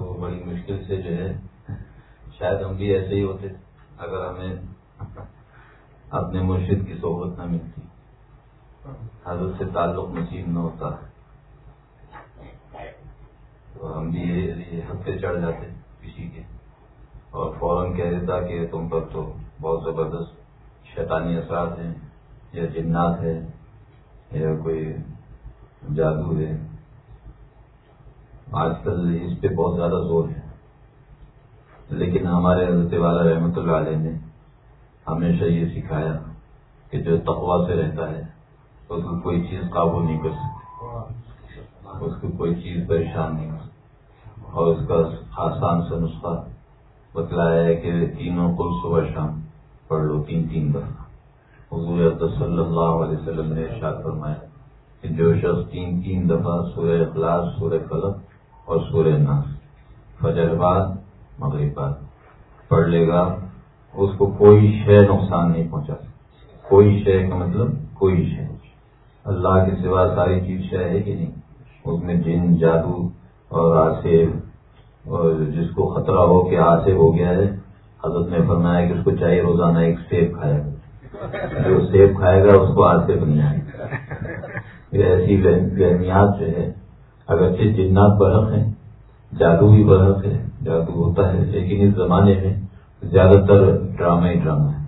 تو بڑی مشکل سے جو ہے، شاید ہم بھی ایسے ہی ہوتے اگر ہمیں اپنے مرشد کی صحبت نہ ملتی۔ حضرت سے تعلق نصیب نہ ہوتا۔ تو ہم بھی یہ ہفتے چڑھ جاتے کسی کے۔ اور فوراً کہہ دیتا کہ تم پر تو بہت زبردست شیطانی اثرات ہیں یا جنات ہے یا کوئی جادو ہے۔ آج کل اس پہ بہت زیادہ زور ہے۔ لیکن ہمارے حضرت والا رحمۃ اللہ علیہ نے ہمیشہ یہ سکھایا کہ جو تقوا سے رہتا ہے، اس کو کوئی چیز قابو نہیں کر سکتی اس کو کوئی چیز پریشان نہیں کر سکتی اور اس کا آسان سا نسخہ بتلایا ہے کہ تینوں کو صبح شام پڑھ لو، تین تین دفعہ۔ حضور صلی اللہ علیہ وسلم نے ارشاد فرمایا کہ جو شخص تین تین دفعہ سورہ اخلاص، سورہ قلب اور سورہ ناس فجر بعد، مغرب بعد۔ پڑھ لے گا، اس کو کوئی شے نقصان نہیں پہنچا سکتی کوئی شے کا مطلب کوئی شے۔ اللہ کے سوا ساری چیز شے ہے کہ نہیں؟ اس میں جن، جادو اور آصف اور جس کو خطرہ ہو کہ آصف ہو گیا ہے، حضرت نے فرمایا کہ اس کو چاہیے روزانہ ایک سیب کھائے گا جو سیب کھائے گا، اس کو آصف نہیں آئے گا یہ ایسی ذہنیات جو ہے اگرچہ جنات برف ہیں، جادو بھی برف ہے، جادو ہوتا ہے، لیکن اس زمانے میں زیادہ تر ڈرامہ ہی ڈرامہ ہے۔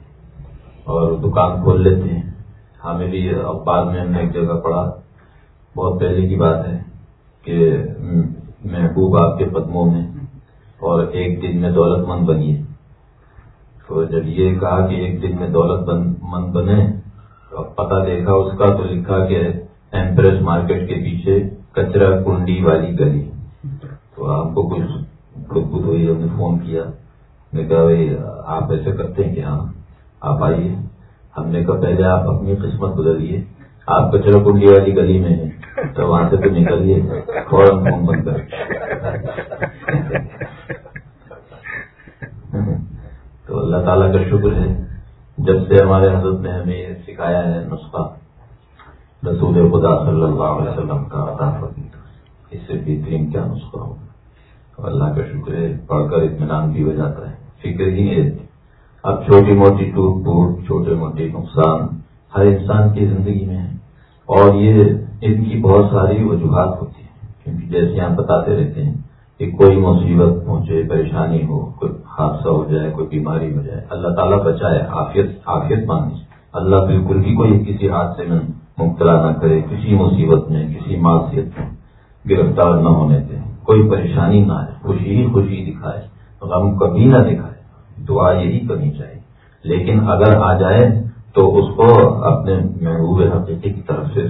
اور دکان کھول لیتے ہیں۔ ہمیں بھی اب بعد میں ہم نے ایک جگہ پڑھا۔ بہت پہلے کی بات ہے کہ محبوب آپ کے قدموں میں اور ایک دن میں دولت مند بنیے تو جب یہ کہا کہ ایک دن میں دولت مند بنے، تو اب پتا دیکھا، اس کا تو لکھا کہ ایمپریس مارکیٹ کے پیچھے کچرا کنڈی والی گلی۔ تو آپ کو کچھ خود ہوئی، ہم نے فون کیا۔ میں کہا، بھائی، آپ ایسے کرتے ہیں کہ ہاں آپ آئیے۔ ہم نے کہا، پہلے آپ اپنی قسمت بدلیے آپ کچرا کنڈی والی گلی میں ہیں، تو وہاں سے تو نکلیے، فوراً فون بند کر۔ تو اللہ تعالیٰ کا شکر ہے۔ جب سے ہمارے حضرت نے ہمیں سکھایا ہے نسخہ رسول خدا صلی اللہ علیہ وسلم کا عطا اس سے بہترین کیا نسخہ ہوگا؟ اللہ کا شکر ہے، پڑھ کر اطمینان بھی ہو جاتا ہے فکر ہی نہیں رہتی اب چھوٹی موٹی ٹوٹ پھوٹ، چھوٹے موٹے نقصان ہر انسان کی زندگی میں ہے اور یہ ان کی بہت ساری وجوہات ہوتی ہیں۔ کیونکہ جیسے آپ بتاتے رہتے ہیں کہ کوئی مصیبت پہنچے، پریشانی ہو، کوئی حادثہ ہو جائے، کوئی بیماری ہو جائے، اللہ تعالیٰ بچائے آفیت آفیت مانی اللہ بالکل بھی کوئی کسی حادثے میں مبتلا نہ کرے، کسی مصیبت میں، کسی معاشیت میں گرفتار نہ ہونے دے۔ کوئی پریشانی نہ آئے، خوشی ہی خوشی دکھائے، غم کبھی نہ دکھائے۔ دعا یہی کرنی چاہیے۔ لیکن اگر آ جائے تو اس کو اپنے محبوب حقیقی کی طرف سے،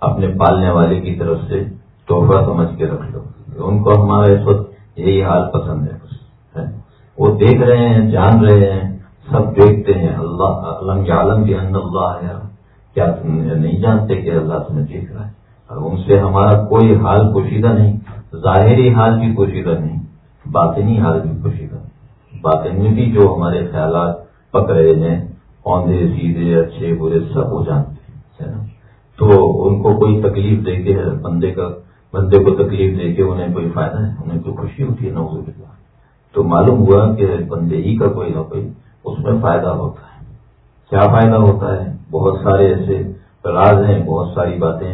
اپنے پالنے والے کی طرف سے تحفہ سمجھ کے رکھ لو۔ ان کو ہمارا اس وقت یہی حال پسند ہے۔ وہ دیکھ رہے ہیں، جان رہے ہیں، سب دیکھتے ہیں۔ اللہ علم عالم بھی اللہ ہے۔ کیا تم نہیں جانتے کہ اللہ تمہیں دیکھ رہا ہے؟ اور ان سے ہمارا کوئی حال پوشیدہ نہیں، ظاہری حال بھی پوشیدہ نہیں، باطنی حال بھی پوشیدہ نہیں۔ باطن بھی جو ہمارے خیالات پک رہے ہیں، اوندے، سیدھے، اچھے، برے، سب ہو جانتے ہیں تو ان کو کوئی تکلیف دے کے، بندے کا، بندے کو تکلیف دے کے انہیں کوئی فائدہ ہے انہیں کوئی خوشی ہوتی ہے نوز تو معلوم ہوا کہ بندے ہی کا کوئی نہ کوئی اس میں فائدہ ہوتا ہے۔ کیا فائدہ ہوتا ہے؟ بہت سارے ایسے راز ہیں، بہت ساری باتیں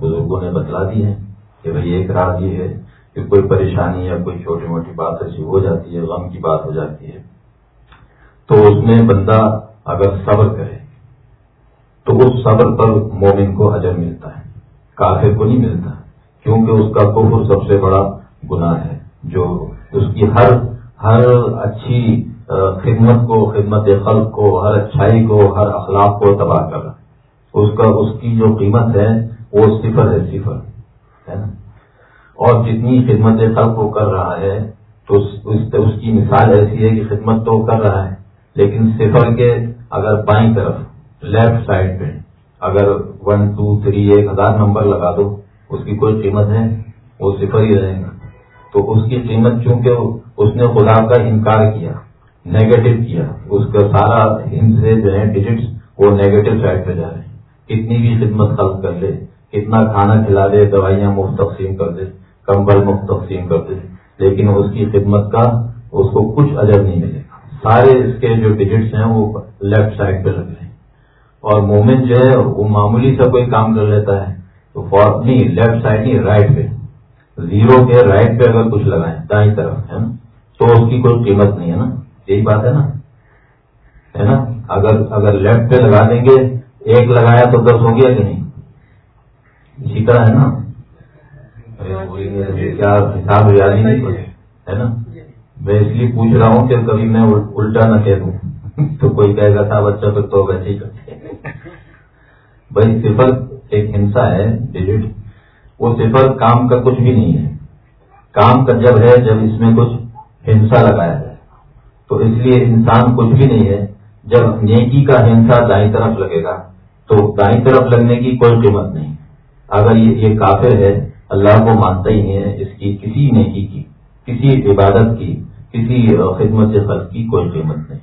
بزرگوں نے بتلا دی ہیں کہ بھائی ایک راز یہ ہے کہ کوئی پریشانی یا کوئی چھوٹی موٹی بات ایسی ہو جاتی ہے، غم کی بات ہو جاتی ہے، تو اس میں بندہ اگر صبر کرے، تو اس صبر پر مومن کو اجر ملتا ہے، کافر کو نہیں ملتا، کیونکہ اس کا کفر سب سے بڑا گناہ ہے، جو اس کی ہر ہر اچھی خدمت کو، خدمت خلق کو، ہر اچھائی کو، ہر اخلاق کو تباہ کر رہا اس کا، اس کی جو قیمت ہے، وہ صفر ہے صفر، ہے نا؟ اور جتنی خدمت خلق وہ کر رہا ہے، تو اس کی مثال ایسی ہے کہ خدمت تو کر رہا ہے، لیکن صفر کے اگر بائیں طرف، لیفٹ سائڈ پہ، اگر ون، ٹو، تھری، ایک ہزار نمبر لگا دو، اس کی کوئی قیمت ہے؟ وہ صفر ہی رہے گا۔ تو اس کی قیمت چونکہ اس نے خدا کا انکار کیا نیگیٹو کیا. اس کا سارا ہند سے جو ہے ڈیجٹس وہ نیگیٹو سائڈ پہ جا رہے ہیں. کتنی بھی خدمت خلق کر لے، کتنا کھانا کھلا دے، دوائیاں مفت تقسیم کر دے، کمبل مفت تقسیم کر دے. لیکن اس کی خدمت کا اس کو کچھ اجر نہیں ملے گا. سارے اس کے جو ڈیجٹس ہیں وہ لیفٹ سائڈ پہ لگ رہے ہیں. اور مومن جو ہے، وہ معمولی سا کوئی کام کر لیتا ہے تو فور نہیں لیفٹ سائڈ نہیں رائٹ پہ. زیرو کے رائٹ پہ اگر کچھ لگائیں، دائیں طرف، ہے نا؟ تو اس کی کوئی قیمت نہیں ہے نا؟ یہی بات ہے نا؟ ہے نا؟ اگر اگر لیفٹ پہ لگا دیں گے، ایک لگایا تو دس ہو گیا کہ نہیں؟ اسی طرح ہے نا؟ کیا حساب ریاضی نہیں ہے نا؟ میں اس لیے پوچھ رہا ہوں کہ کبھی میں الٹا نہ کہہ دوں۔ تو کوئی کہے گا تھا اچھا، بچہ پھر تو ویسے ہی کرتے بھائی، صفر ایک ہنسا ہے ڈیجٹ وہ صفر کام کا کچھ بھی نہیں ہے۔ کام کا جب ہے، جب اس میں کچھ ہنسا لگایا جائے۔ تو اس لیے انسان کچھ بھی نہیں ہے۔ جب نیکی کا ہنسا دائیں طرف لگے گا، تو دائیں طرف لگنے کی کوئی قیمت نہیں۔ اگر یہ کافر ہے، اللہ کو مانتا ہی نہیں ہے اس کی کسی نیکی کی، کسی عبادت کی، کسی خدمت خرچ کی کوئی قیمت نہیں۔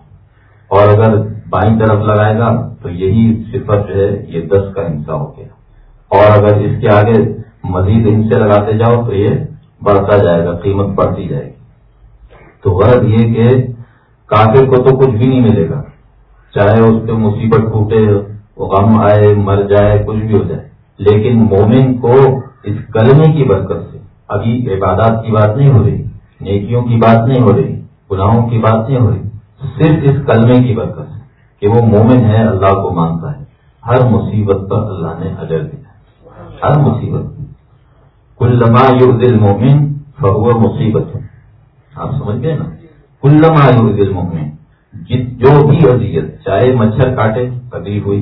اور اگر بائیں طرف لگائے گا، تو یہی صفت جو ہے، یہ دس کا ہنسا ہو گیا۔ اور اگر اس کے آگے مزید ہنسے لگاتے جاؤ، تو یہ بڑھتا جائے گا، قیمت بڑھتی جائے گی۔ تو غرض یہ کہ کافر کو تو کچھ بھی نہیں ملے گا۔ چاہے اس پہ مصیبت ٹوٹے، غم آئے، مر جائے، کچھ بھی ہو جائے۔ لیکن مومن کو اس کلمے کی برکت سے، ابھی عبادات کی بات نہیں ہو رہی، نیکیوں کی بات نہیں ہو رہی، گناہوں کی بات نہیں ہو رہی، صرف اس کلمے کی برکت سے کہ وہ مومن ہے، اللہ کو مانتا ہے۔ ہر مصیبت پر اللہ نے اجر دیا۔ ہر مصیبت کل لما یور دل مومن فہو مصیبت۔ آپ سمجھ گئے نا؟ کل لما دل مومن جو بھی اذیت چاہے مچھر کاٹے تکلیف ہوئی،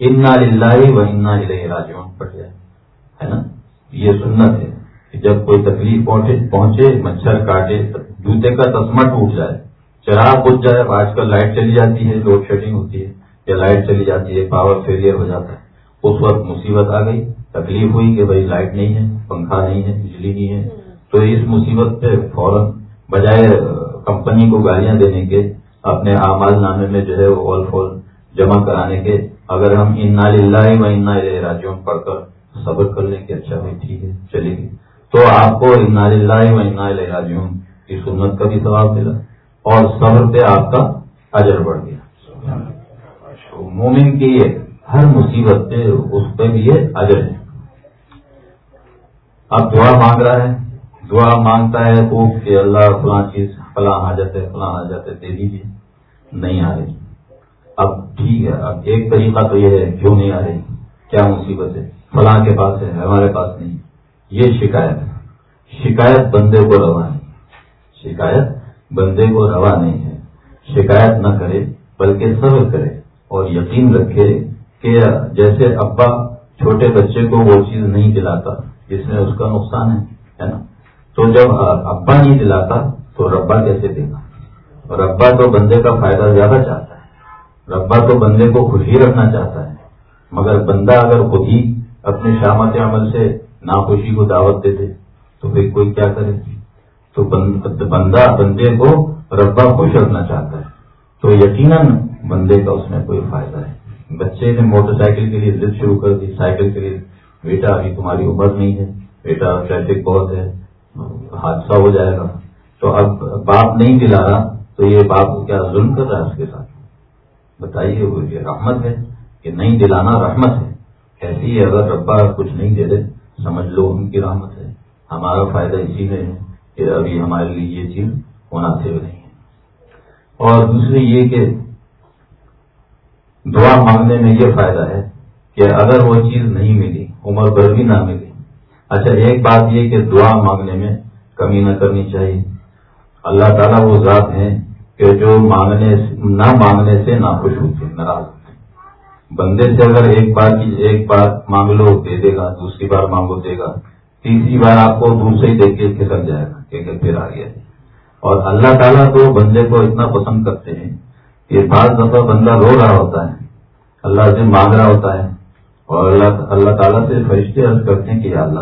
انا للہ و انا راجون پڑ جائے ہے نا؟ یہ سنت ہے کہ جب کوئی تکلیف پہنچے پہنچے، مچھر کاٹے، جوتے کا تسمہ ٹوٹ جائے، چراغ بج جائے، آج کل لائٹ چلی جاتی ہے، لوڈ شیڈنگ ہوتی ہے، یا لائٹ چلی جاتی ہے، پاور فیلئر ہو جاتا ہے، اس وقت مصیبت آ گئی، تکلیف ہوئی کہ بھائی لائٹ نہیں ہے، پنکھا نہیں ہے، بجلی نہیں ہے، تو اس مصیبت پہ فوراً بجائے کمپنی کو گالیاں دینے کے، اپنے اعمال نامے میں جو ہے وہ آل فول جمع کرانے کے۔ اگر ہم انا للہ و انا راجیوں پڑھ کر صبر کر لیں کہ اچھا بھائی ٹھیک ہے، چلے گی۔ تو آپ کو انا للہ و انا راجیوں کی سنت کا بھی ثواب ملا اور صبر پہ آپ کا اجر بڑھ گیا۔ مومن کی ہر مصیبت پہ اس پہ بھی یہ اجر ہے۔ اب دعا مانگ رہا ہے۔ دعا مانگتا ہے خوب کہ اللہ فلاں چیز، فلاں حاجت ہے، فلاں حاجت ہے دے دیجیے نہیں آ رہی۔ اب ٹھیک ہے، اب ایک طریقہ تو یہ ہے، کیوں نہیں آ رہی؟ کیا مصیبت ہے؟ فلاں کے پاس ہے، ہمارے پاس نہیں۔ یہ شکایت ہے۔ شکایت بندے کو روا نہیں۔ شکایت بندے کو روا نہیں ہے۔ شکایت نہ کرے، بلکہ صبر کرے اور یقین رکھے کہ جیسے ابا چھوٹے بچے کو وہ چیز نہیں دلاتا، جس میں اس کا نقصان ہے ہے نا؟ تو جب ابا نہیں دلاتا تو ربا کیسے دے گا ربا تو بندے کا فائدہ زیادہ چاہتا ہے۔ ربا تو بندے کو خوشی رکھنا چاہتا ہے۔ مگر بندہ اگر خود ہی اپنے شامت عمل سے ناخوشی کو دعوت دے دے، تو پھر کوئی کیا کرے؟ تو بندہ، بندے کو ربا خوش رکھنا چاہتا ہے۔ تو یقیناً بندے کا اس میں کوئی فائدہ ہے۔ بچے نے موٹر سائیکل کے لیے ضد شروع کر دی۔ سائیکل کے لیے بیٹا ابھی تمہاری عمر نہیں ہے، بیٹا ٹریفک بہت ہے۔ حادثہ ہو جائے گا۔ تو اب باپ نہیں دلا رہا، تو یہ باپ کیا ظلم کر رہا ہے اس کے ساتھ؟ بتائیے، وہ یہ رحمت ہے کہ نہیں دلانا رحمت ہے؟ ایسی اگر ربا کچھ نہیں دے دے، سمجھ لو ان کی رحمت ہے۔ ہمارا فائدہ اسی میں ہے کہ ابھی ہمارے لیے یہ چیز مناسب نہیں ہے۔ اور دوسری یہ کہ دعا مانگنے میں یہ فائدہ ہے کہ اگر وہ چیز نہیں ملی، عمر بھر بھی نہ ملی اچھا ایک بات یہ کہ دعا مانگنے میں کمی نہ کرنی چاہیے۔ اللہ تعالیٰ وہ ذات ہیں کہ جو مانگنے نہ مانگنے سے ناخوش ہوتے ہیں، ناراض ہوتے ہیں۔ بندے سے اگر ایک بار کی ایک بار مانگ لو، دے دے گا، دوسری بار مانگو، دے گا۔ تیسری بار آپ کو دور سے ہی دیکھ کے کھسک جائے گا، کہ پھر آ گیا۔ اور اللہ تعالیٰ تو بندے کو اتنا پسند کرتے ہیں کہ بعض دفعہ بندہ رو رہا ہوتا ہے، اللہ سے مانگ رہا ہوتا ہے۔ اور اللہ اللہ تعالیٰ سے فرشتے عرض کرتے ہیں کہ اللہ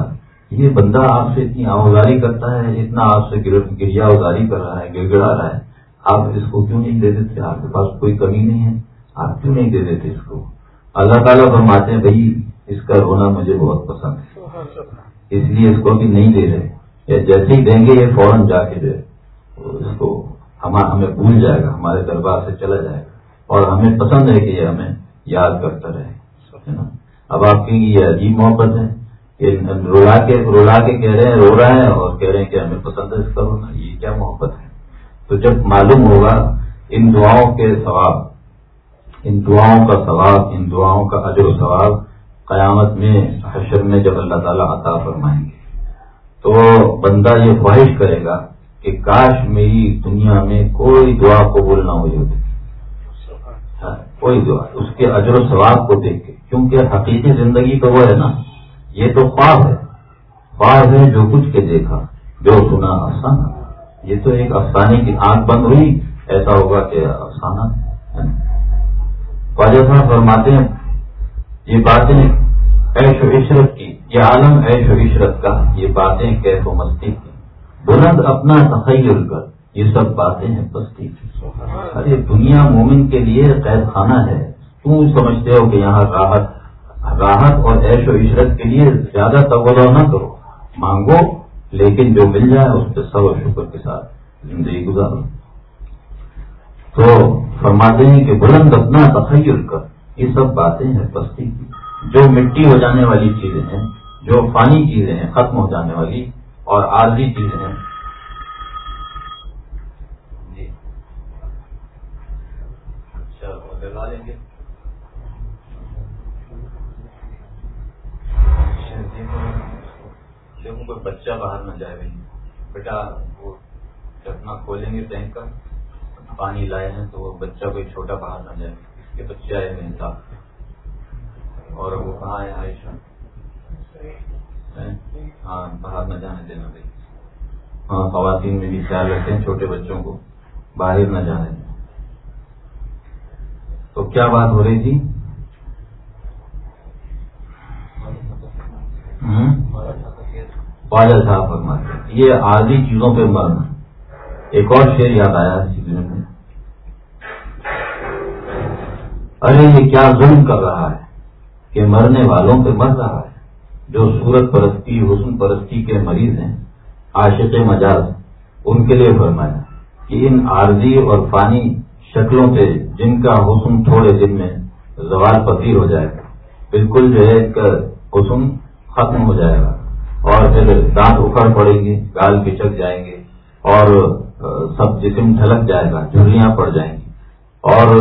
یہ بندہ آپ سے اتنی آوزاری کرتا ہے اتنا آپ سے گریا اوزاری کر رہا ہے گر گڑا رہا ہے آپ اس کو کیوں نہیں دے دیتے؟ آپ کے پاس کوئی کمی نہیں ہے آپ کیوں نہیں دے دیتے اس کو؟ اللہ تعالیٰ فرماتے ہیں بھائی اس کا رونا مجھے بہت پسند ہے۔ اس لیے اس کو بھی نہیں دے رہے۔ جیسے ہی دیں گے یہ فوراً جا کے ہے اس کو ہمیں بھول جائے گا ہمارے دربار سے چلا جائے گا۔ اور ہمیں پسند ہے کہ یہ ہمیں یاد کرتا رہے۔ اب آپ کی یہ عجیب محبت ہے۔ رولا کے رولا کے کہہ رہے ہیں رو رہا ہے اور کہہ رہے ہیں کہ ہمیں پسند ہے اس کا رونا، یہ کیا محبت ہے؟ تو جب معلوم ہوگا ان دعاؤں کے ثواب، ان دعاؤں کا ثواب، ان دعاؤں کا اجر و ثواب قیامت میں، حشر میں جب اللہ تعالیٰ عطا فرمائیں گے۔ تو بندہ یہ خواہش کرے گا کہ کاش میری دنیا میں کوئی دعا قبول نہ ہوئی ہوتی۔ ہاں، کوئی دعا، اس کے اجر و ثواب کو دیکھ کے، کیونکہ حقیقی زندگی تو وہ ہے نا۔ یہ تو خواب ہے۔ خواب ہے جو کچھ کے دیکھا جو سنا افسانہ۔ یہ تو ایک افسانے کی آنکھ بند ہوئی ایسا ہوگا کہ افسانہ خواجہ صاحب فرماتے ہیں یہ باتیں عیش و عشرت کی یہ عالم عیش و عشرت کا یہ باتیں کیف و مستی کی۔ بلند اپنا تخیل کر یہ سب باتیں ہیں بستی کی۔ ارے دنیا مومن کے لیے قید خانہ ہے۔ تم سمجھتے ہو کہ یہاں راحت راحت اور عیش و عشرت کے لیے زیادہ تبدیل نہ کرو۔ مانگو، لیکن جو مل جائے اس پہ سب شکر کے ساتھ زندگی گزارو۔ تو فرماتے ہیں کہ بلند اپنا تخیل کر۔ یہ سب باتیں ہیں بستی کی۔ جو مٹی ہو جانے والی چیزیں ہیں، جو فانی چیزیں ہیں، ختم ہو جانے والی اور عارضی چیزیں ہیں۔ جی۔ اچھا لگا کوئی بچہ باہر نہ جائے بھائی بیٹا، وہ چکنا کھولیں گے ٹینک کا، پانی لائے ہیں تو وہ بچہ کوئی چھوٹا باہر نہ جائے۔ اس کے بچے آئے ہیں اور وہ کہاں ہے عائشہ؟ ہاں باہر نہ جانے دینا بھائی۔ ہاں خواتین میں بھی خیال رکھتے ہیں چھوٹے بچوں کو، باہر نہ جانے تو کیا بات ہو رہی تھی؟ خواجہ صاحب فرماتے یہ آدھی چیزوں پہ مرنا ایک اور شعر یاد آیا سیزن میں۔ ارے، یہ کیا ظلم کر رہا ہے کہ مرنے والوں پہ مر رہا ہے؟ جو سورت پرستی، حسن پرستی کے مریض ہیں، عاشق مجاز، ان کے لیے فرمایا کہ ان عارضی اور فانی شکلوں پہ جن کا حسن تھوڑے دن میں زوال پذیر ہو جائے گا، بالکل جو ہے حسن ختم ہو جائے گا۔ اور پھر دانت اکھڑ پڑیں گے گال پچک جائیں گے اور سب جسم ڈھلک جائے گا جھلیاں پڑ جائیں گی۔ اور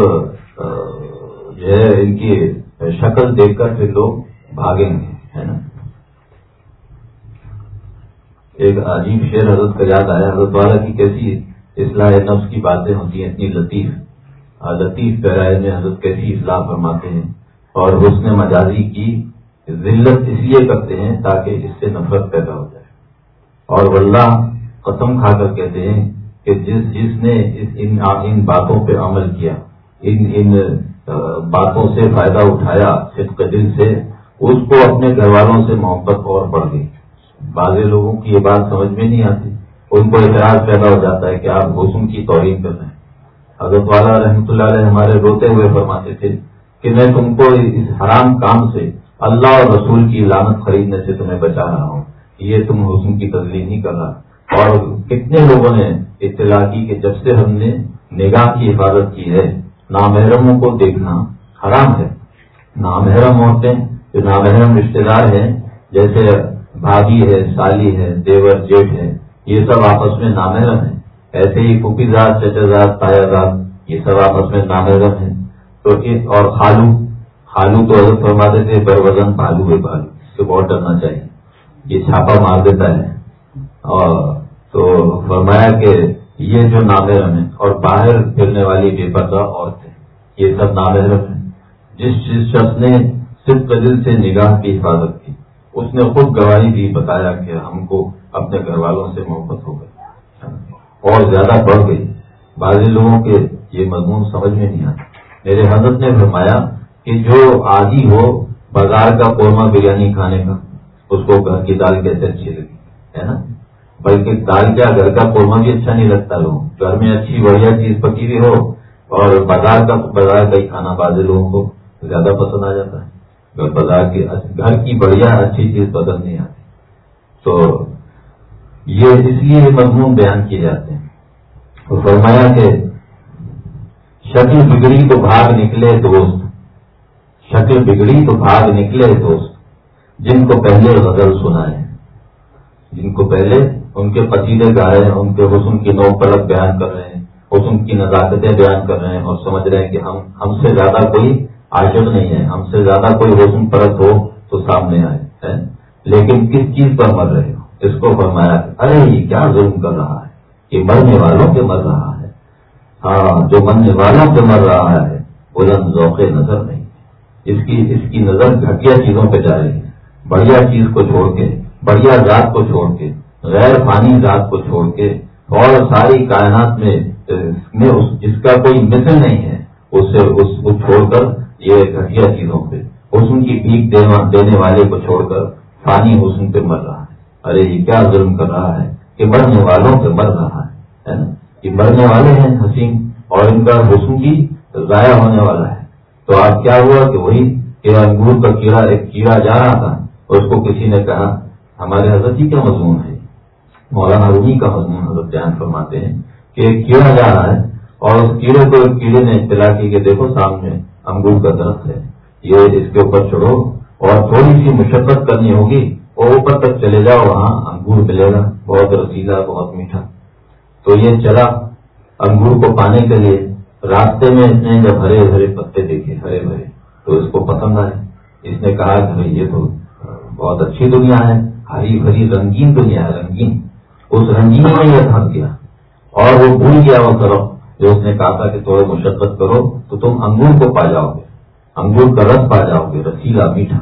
جو ہے ان کی شکل دیکھ کر پھر لوگ بھاگیں گے، ہے نا؟ ایک عجیب شعر حضرت کا یاد آیا، حضرت والا کی کیسی اصلاح نفس کی باتیں ہوتی ہیں، اتنی لطیف۔ لطیف پیرائے میں حضرت کیسی اصلاح فرماتے ہیں۔ اور حسن مجازی کی ذلت اس لیے کرتے ہیں تاکہ اس سے نفرت پیدا ہو جائے۔ اور واللہ قسم کھا کر کہتے ہیں کہ جس جس نے ان ان باتوں پہ عمل کیا، ان ان باتوں سے فائدہ اٹھایا صدق دل سے، اس کو اپنے گھر والوں سے محبت اور بڑھ گئی۔ بعض لوگوں کی یہ بات سمجھ میں نہیں آتی۔ ان کو اعتراض پیدا ہو جاتا ہے کہ آپ حسن کی توہین کر رہے ہیں۔ حضرت والا رحمۃ اللہ علیہ ہمارے روتے ہوئے فرماتے تھے کہ میں تم کو اس حرام کام سے اللہ اور رسول کی لانت خریدنے سے تمہیں بچا رہا ہوں یہ تم حسن کی تسلیم نہیں کر رہا اور کتنے لوگوں نے اطلاع کی کہ جب سے ہم نے نگاہ کی حفاظت کی ہے، نامحرموں کو دیکھنا حرام ہے۔ نامحرم عورتیں جو نامحرم رشتے دار ہیں، جیسے بھابھی ہے، سالی ہے، دیور جیٹ ہے، یہ سب آپس میں نامحرم ہے ایسے ہی پھوپھی زاد، چچا زاد تایا زاد، یہ سب آپس میں نامحرم ہے تو اور خالو خالو تو حضرت فرماتے تھے، بر وزن بالو ہے بالو اس سے بہت ڈرنا چاہیے۔ یہ چھاپا مار دیتا ہے۔ اور تو فرمایا کہ یہ جو نامحرم ہے اور باہر پھرنے والی بے پردہ عورتیں، یہ سب نامحرم ہے جس جس شخص نے صرف دل سے نگاہ کی حفاظت کی، اس نے خود گواہی دی، بتایا کہ ہم کو اپنے گھر والوں سے محبت ہو گئی۔ اور زیادہ بڑھ گئی۔ بعض لوگوں کے یہ مضمون سمجھ میں نہیں آتا۔ میرے حضرت نے فرمایا کہ جو عادی ہو، بازار کا قورمہ بریانی کھانے کا، اس کو گھر کی دال کیسے اچھی لگی؟ ہے نا؟ بلکہ دال کیا، گھر کا قورمہ بھی اچھا نہیں لگتا لوگ گھر میں اچھی بڑھیا چیز پکی ہوئی ہو اور بازار کا بازار کا ہی کھانا باز لوگوں کو زیادہ پسند آ جاتا ہے۔ بازار کی، گھر کی بڑھیا اچھی چیز پسند نہیں آتی۔ تو یہ اس لیے مضمون بیان کیے جاتے ہیں۔ تو فرمایا کہ شکل بگڑی تو بھاگ نکلے دوست۔ شکل بگڑی تو بھاگ نکلے دوست، جن کو پہلے غزل سنا ہے جن کو پہلے ان کے پتیلے گا رہے ہیں ان کے حسن کی نو پلک بیان کر رہے ہیں، حسن کی نزاکتیں بیان کر رہے ہیں اور سمجھ رہے ہیں کہ ہم ہم سے زیادہ کوئی عاشق نہیں ہے۔ ہم سے زیادہ کوئی حسن پرت ہو تو سامنے آئے لیکن کس چیز پر مر رہے ہو؟ اس کو فرمایا ارے، یہ کیا ظلم کر رہا ہے؟ یہ مرنے والوں کے مر رہا ہے۔ ہاں جو مرنے والوں کے مر رہا ہے بلند ذوق نظر نہیں۔ اس کی اس کی نظر گھٹیا چیزوں پہ جا رہی ہے۔ بڑھیا چیز کو چھوڑ کے، بڑھیا ذات کو چھوڑ کے، غیر فانی ذات کو چھوڑ کے، اور ساری کائنات میں جس کا کوئی مثل نہیں ہے۔ اس سے، اس کو چھوڑ کر یہ گھٹیا چیزوں پہ، حسن کی پیک دینے والے کو چھوڑ کر فانی حسن پہ مر رہا ہے۔ ارے، یہ کیا ظلم کر رہا ہے کہ مرنے والوں پہ مر رہا ہے یہ مرنے والے ہیں حسین، اور ان کا حسن کی ضائع ہونے والا ہے۔ تو آج کیا ہوا کہ وہی کہ انگور کا کیڑا ایک کیڑا جا رہا تھا اس کو کسی نے کہا، ہمارے حضرت جی کا مضمون ہے۔ مولانا رومی کا مضمون حضرت بیان فرماتے ہیں کہ ایک کیڑا جا رہا ہے اور اس کیڑے کو ایک کیڑے نے اطلاع کی کہ دیکھو سامنے انگور کا درخت ہے۔ یہ اس کے اوپر چڑھو اور تھوڑی سی مشقت کرنی ہوگی اور اوپر تک چلے جاؤ، وہاں انگور ملے گا بہت رسیلا بہت میٹھا۔ تو یہ چلا انگور کو پانے کے لیے۔ راستے میں اس نے جب ہرے ہرے پتے دیکھے، ہرے بھرے، تو اس کو پسند آئے۔ اس نے کہا کہ بھائی، یہ تو بہت اچھی دنیا ہے، ہری بھری رنگین دنیا ہے، رنگین۔ اس رنگین میں یہ تھک گیا اور وہ بھول گیا، وہ کرو۔ جو اس نے کہا تھا کہ تھوڑے مشقت کرو، تو تم انگور کو پا جاؤ گے۔ انگور کا رس پا جاؤ گے، رسیلا میٹھا۔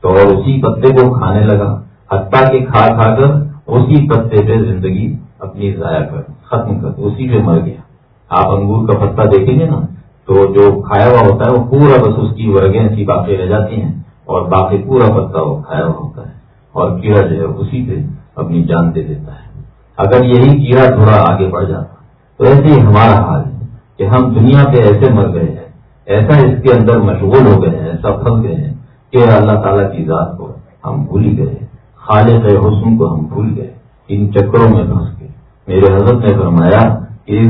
تو اور اسی پتے کو کھانے لگا۔ حتیٰ کے کھا کھا کر اسی پتے پہ زندگی اپنی ضائع کر، ختم کر، اسی پہ مر گیا۔ آپ انگور کا پتا دیکھیں گے نا، تو جو کھایا ہوا ہوتا ہے وہ پورا بس اس کی ورگیں ایسی باقی رہ جاتی ہیں اور باقی پورا پتا وہ کھایا ہوا ہوتا ہے اور کیڑا جو ہے اسی پہ اپنی جان دے دیتا ہے۔ اگر یہی کیڑا تھوڑا آگے بڑھ جاتا، تو ایسے ہی ہمارا حال ہے کہ ہم دنیا پہ ایسے مر گئے ہیں، ایسا اس کے اندر مشغول ہو گئے ہیں ایسا پھنس گئے ہیں کہ اللہ تعالیٰ کی ذات کو ہم بھول گئے خالق حسن کو ہم بھول گئے ان چکروں میں پھنس گئے میرے حضرت نے فرمایا اس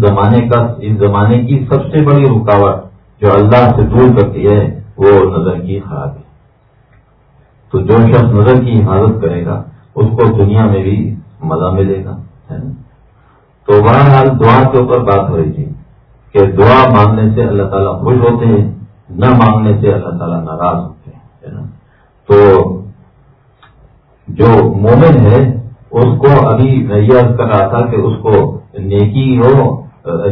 زمانے کا، اس زمانے کی سب سے بڑی رکاوٹ جو اللہ سے دور کرتی ہے، وہ نظر کی خرابی تو جو شخص نظر کی حفاظت کرے گا، اس کو دنیا میں بھی مزہ ملے گا تو بہرحال دعا کے اوپر بات ہو رہی تھی کہ دعا مانگنے سے اللہ تعالیٰ خوش ہوتے ہیں، نہ مانگنے سے اللہ تعالیٰ ناراض ہوتے ہیں تو جو مومن ہے، اس کو ابھی میں یہ کر رہا تھا کہ اس کو نیکی ہو،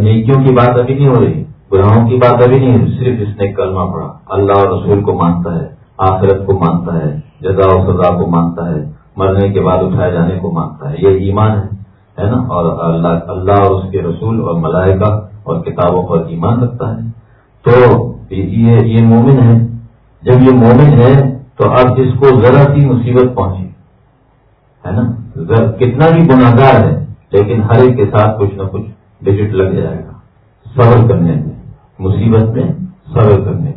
نیکیوں کی بات ابھی نہیں ہو رہی، گناہوں کی بات ابھی نہیں صرف اس نے کلمہ پڑا اللہ اور رسول کو مانتا ہے، آخرت کو مانتا ہے، جزا و سزا کو مانتا ہے، مرنے کے بعد اٹھائے جانے کو مانتا ہے۔ یہ ایمان ہے نا؟ اور اللہ اللہ اور اس کے رسول اور ملائکہ اور کتابوں پر ایمان رکھتا ہے۔ تو یہ یہ مومن ہے۔ جب یہ مومن ہے تو اب اس کو ذرا سی مصیبت پہنچی، ہے نا؟ کتنا بھی گناگار ہے لیکن ہر ایک کے ساتھ کچھ نہ کچھ ڈیجٹ لگ جائے گا۔ صبر کرنے میں، مصیبت میں صبر کرنے میں۔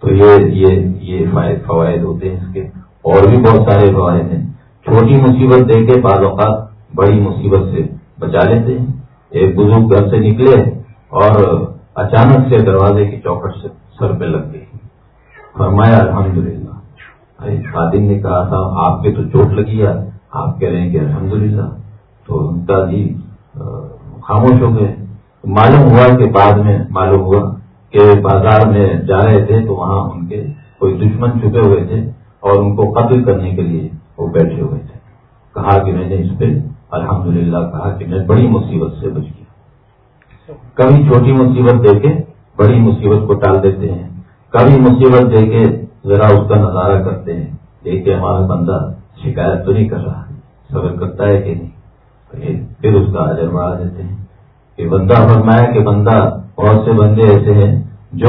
تو یہ یہ یہ فوائد ہوتے ہیں اس کے۔ اور بھی بہت سارے فوائد ہیں۔ چھوٹی مصیبت دے کے بعض اوقات بڑی مصیبت سے بچا لیتے ہیں۔ ایک بزرگ گھر سے نکلے اور اچانک سے دروازے کی چوکٹ سے سر پہ لگ گئی۔ فرمایا الحمد للہ خادم نے کہا تھا، آپ کے تو چوٹ لگی ہے۔ آپ کہہ رہے ہیں کہ الحمد للہ تو ان کا جی خاموش ہو گئے معلوم ہوا کہ بعد میں معلوم ہوا کہ بازار میں جا رہے تھے تو وہاں ان کے کوئی دشمن چھپے ہوئے تھے اور ان کو قتل کرنے کے لیے وہ بیٹھے ہوئے تھے۔ کہا کہ میں نے اس پہ الحمدللہ کہا کہ میں بڑی مصیبت سے بچ گیا۔ کبھی چھوٹی مصیبت دے کے بڑی مصیبت کو ٹال دیتے ہیں۔ کبھی مصیبت دے کے ذرا اس کا نظارہ کرتے ہیں۔ دیکھ کے ہمارا بندہ شکایت تو نہیں کر رہا، صبر کرتا ہے کہ نہیں؟ پھر اس کا اجر بڑھا دیتے ہیں کہ بندہ فرمایا کہ بندہ بہت سے بندے ایسے ہیں جو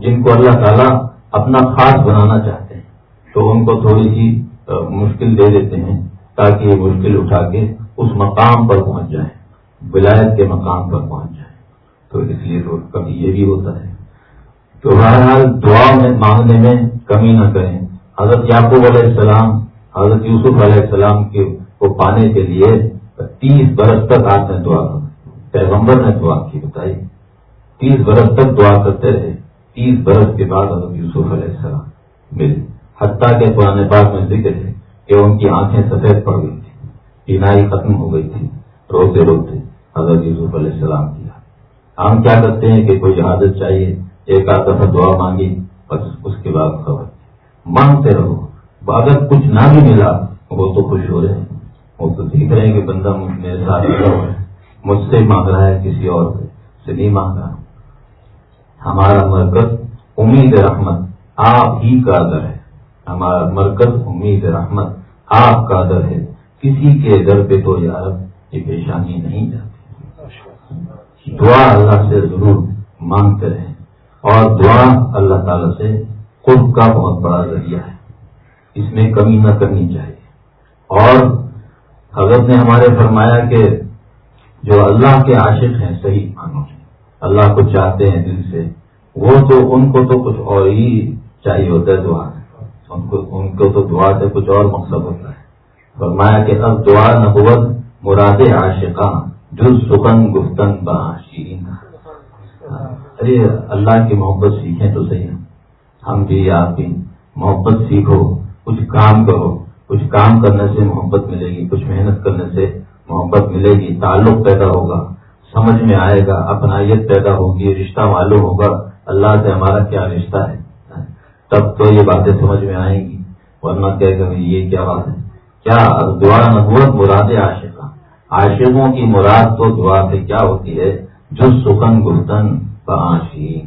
جن کو اللہ تعالیٰ اپنا خاص بنانا چاہتے ہیں تو ان کو تھوڑی سی مشکل دے دیتے ہیں تاکہ یہ مشکل اٹھا کے اس مقام پر پہنچ جائیں، ولایت کے مقام پر پہنچ جائیں۔ تو اس لیے تو کبھی یہ بھی ہوتا ہے۔ تو بہرحال دعا میں، مانگنے میں کمی نہ کریں۔ حضرت یعقوب علیہ السلام، حضرت یوسف علیہ السلام کے کو پانے کے لیے تیس برس تک آپ نے دعا پیغمبر نے دعا کی بتائی تیس برس تک دعا کرتے رہے۔ تیس برس کے بعد حضرت یوسف علیہ السلام ملے۔ حتیٰ کے پرانے بات میں ذکر ہے کہ ان کی آنکھیں سفید پڑ گئی تھی بینائی ختم ہو گئی تھی۔ روتے روتے حضرت یوسف علیہ السلام کیا ہم کیا کرتے ہیں کہ کوئی عادت چاہیے؟ ایک آدھ دفعہ دعا مانگی، بس اس کے بعد خبر۔ مانگتے رہو۔ اگر کچھ نہ بھی ملا، وہ تو خوش ہو رہے ہیں۔ وہ تو دیکھ رہے ہیں کہ بندہ میرے ساتھ مجھ سے مانگ رہا ہے کسی اور سے۔ نہیں مانگ رہا۔ ہمارا مرکز امید رحمت، آپ ہی کا در ہے۔ ہمارا مرکز امید رحمت، آپ کا در ہے۔ کسی کے در پہ تو یار یہ پریشانی نہیں جاتی۔ دعا اللہ سے ضرور مانگتے رہیں۔ اور دعا اللہ تعالی سے خود کا بہت بڑا ذریعہ ہے۔ اس میں کمی نہ کرنی چاہیے۔ اور حضرت نے ہمارے فرمایا کہ جو اللہ کے عاشق ہیں، صحیح مانو اللہ کو چاہتے ہیں دل سے۔ وہ تو ان کو تو کچھ اور ہی چاہیے ہوتا ہے، دعا ان کو ان کو تو دعا سے کچھ اور مقصد ہوتا ہے۔ فرمایا کہ اب دعا نبوت مراد عاشقاں جو سکن گفتن شیرین ارے، اللہ کی محبت سیکھیں تو صحیح۔ ہم بھی آپ بھی محبت سیکھو، کچھ کام کرو۔ کچھ کام کرنے سے محبت ملے گی، کچھ محنت کرنے سے محبت ملے گی، تعلق پیدا ہوگا، سمجھ میں آئے گا، اپنائیت پیدا ہوگی، رشتہ معلوم ہوگا، اللہ سے ہمارا کیا رشتہ ہے؟ تب تو یہ باتیں سمجھ میں آئیں گی، ورنہ کہے گا یہ کیا بات ہے؟ کیا دعا نبوت مراد عاشقہ؟ عاشقوں کی مراد تو دعا سے کیا ہوتی ہے؟ جو سکن گلتن بآشین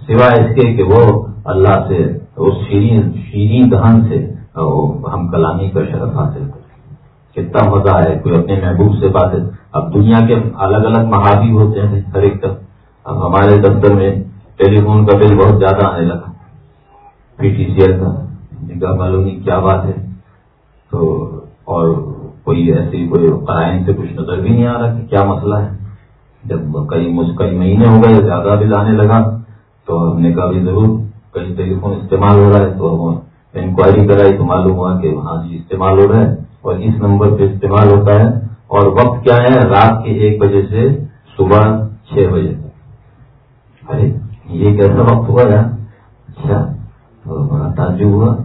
سوائے اس کے کہ وہ اللہ سے اس شیرین شیرین دہن سے ہم کلامی کا شرف حاصل کریں کتنا مزہ ہے کوئی اپنے محبوب سے بات ہے۔ اب دنیا کے الگ الگ محابی ہوتے ہیں ہر ایک اب ہمارے دفتر میں ٹیلی فون کا بل بہت زیادہ آنے لگا۔ پی ٹی سی ایل کا۔ معلوم نہیں کیا بات ہے؟ تو اور کوئی ایسی کوئی قرائن سے کچھ نظر بھی نہیں آ رہا کہ کیا مسئلہ ہے؟ جب کئی کئی مہینے ہو گئے، زیادہ بل آنے لگا تو ہم نے کہا بھی ضرور کہیں ٹیلی فون استعمال ہو رہا ہے تو ہم انکوائری کرائی تو معلوم ہوا کہ ہاں جی استعمال ہو رہا ہے اور اس نمبر پہ استعمال ہوتا ہے اور وقت کیا ہے؟ رات کے ایک بجے سے صبح چھ بجے تک۔ ارے، یہ کیسا وقت ہوا یار؟ اچھا بڑا تعجب ہوا۔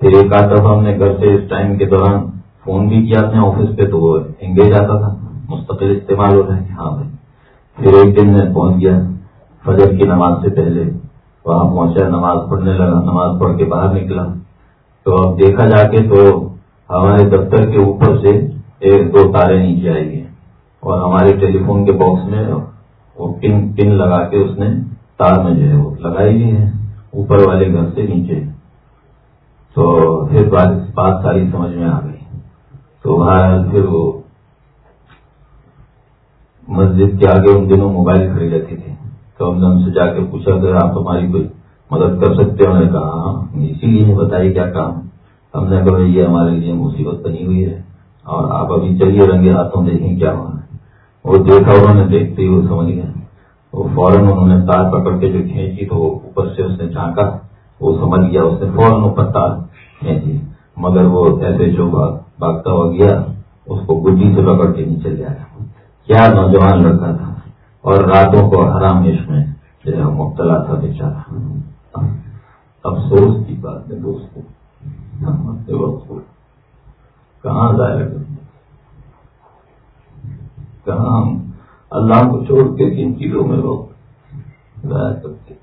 پھر ایک آدھ دفعہ ہم نے گھر سے اس ٹائم کے دوران فون بھی کیا اپنے آفس پہ، تو وہ انگیج آتا تھا۔ مستقل استعمال ہو رہا ہے ہاں بھائی۔ پھر ایک دن میں پہنچ گیا فجر کی نماز سے پہلے وہاں پہنچا، نماز پڑھنے لگا۔ نماز پڑھ کے باہر نکلا۔ تو اب دیکھا جا کے تو ہمارے دفتر کے اوپر سے ایک دو تارے نیچے آئے گی اور ہمارے ٹیلی فون کے باکس میں وہ پن پن لگا کے اس نے تار میں جو ہے وہ لگائی گئی ہے اوپر والے گھر سے نیچے۔ تو پھر بات ساری سمجھ میں آ گئی۔ تو وہاں پھر وہ مسجد کے آگے ان دنوں موبائل کھڑی رہتی تھی۔ تو ہم نے ان سے جا کے پوچھا کہ آپ ہماری کوئی مدد کر سکتے ہیں۔ کہا اسی لیے بتائیے کیا کام۔ ہم نے کہا، یہ ہمارے لیے مصیبت بنی ہوئی ہے۔ اور آپ ابھی چلیے رنگے ہاتھوں دیکھیں کیا ہونا ہے۔ وہ دیکھا، انہوں نے دیکھتے ہی وہ سمجھ گئے۔ وہ فوراً انہوں نے تار پکڑ کے جو کھینچی تو وہ اوپر سے اس نے جھانکا وہ سمجھ گیا، اس نے فوراً اوپر تار کھینچی۔ مگر وہ ایسے جو بھاگتا ہوا گیا، اس کو گڈی سے پکڑ کے نیچے گیا کیا نوجوان لڑکا تھا۔ اور راتوں کو حرام عشق میں جو ہے مبتلا تھا بیچارا افسوس کی بات ہے دوستوں وقت کہاں ضائع کہاں ہم اللہ کو چھوڑ کے کن چیزوں میں وقت ضائع کرتے؟